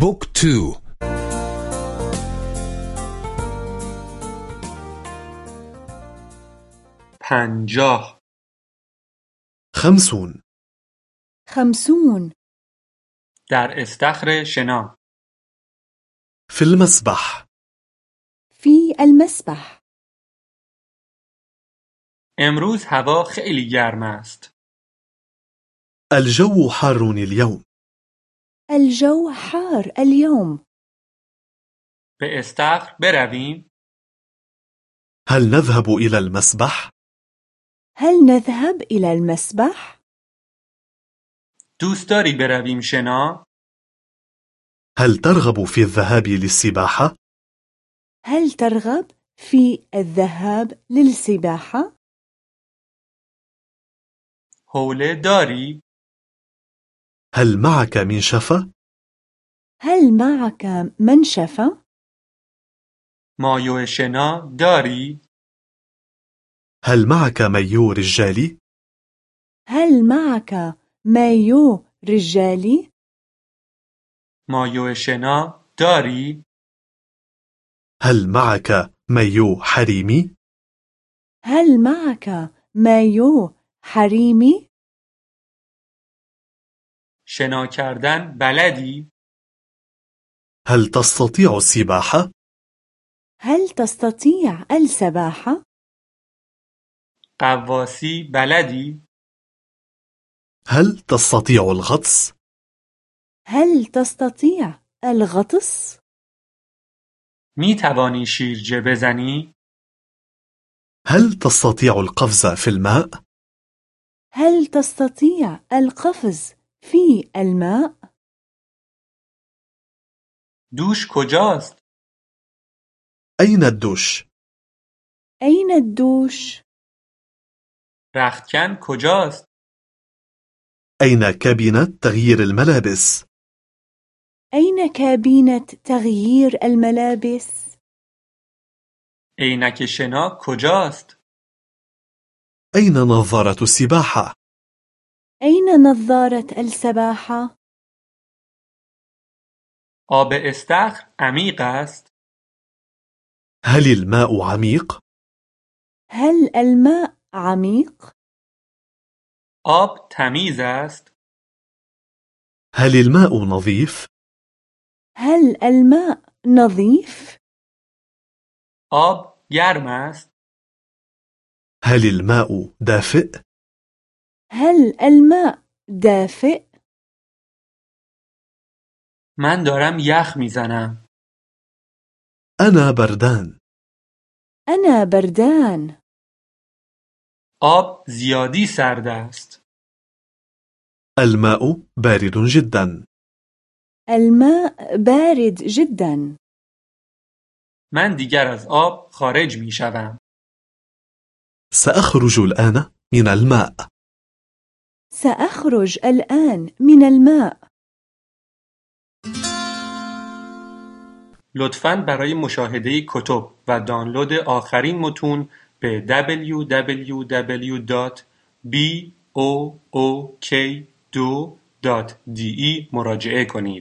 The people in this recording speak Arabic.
book two. پنجاه. خمسون. خمسون. در استخر شنا. في المسبح. في المسبح. امروز هوا خیلی گرم است. الجو حار اليوم. الجو حار اليوم به استخر برویم هل نذهب إلى المسبح؟ هل نذهب إلى المسبح؟ دوست داری برویم شنا هل ترغب في الذهاب للسباحة؟ هل ترغب في الذهاب للسباحة؟ حوله داری هل معك منشفة؟ هل معك منشفة؟ مایو شنا داری هل معك مايو رجالي؟ هل معك مايو رجالي؟ مایو شنا داری هل معك مايو حريمي؟ هل معك مايو حريمي؟ شنا کردن بلدی هل تستطيع السباحة؟ هل تستطيع السباحة؟ قواسی بلدی هل تستطيع الغطس؟ هل تستطيع الغطس؟ می توانی شیرجه بزنی هل تستطيع القفز في الماء؟ هل تستطيع القفز في الماء؟ دوش کجاست أين الدوش؟ أين الدوش؟ رختکن کجاست أين كابينة تغيير الملابس؟ أين كابينة تغيير الملابس؟ عینک شنا کجاست أين نظارة السباحة؟ أين نظارة السباحة؟ آب استخر عمیق است هل الماء عميق؟ هل الماء عميق؟ آب تمیز است هل الماء نظيف؟ هل الماء نظيف؟ آب گرم است هل الماء دافئ؟ هل الماء دافئ؟ من دارم یخ می‌زنم. أنا بردان. أنا بردان. آب زیادی سرد است. الماء بارد جدا. الماء بارد جدا. من دیگر از آب خارج می شوم سأخرج الآن من الماء. سأخرج الآن من الماء لطفاً برای مشاهده کتب و دانلود آخرین متون به www.book2.de مراجعه کنید.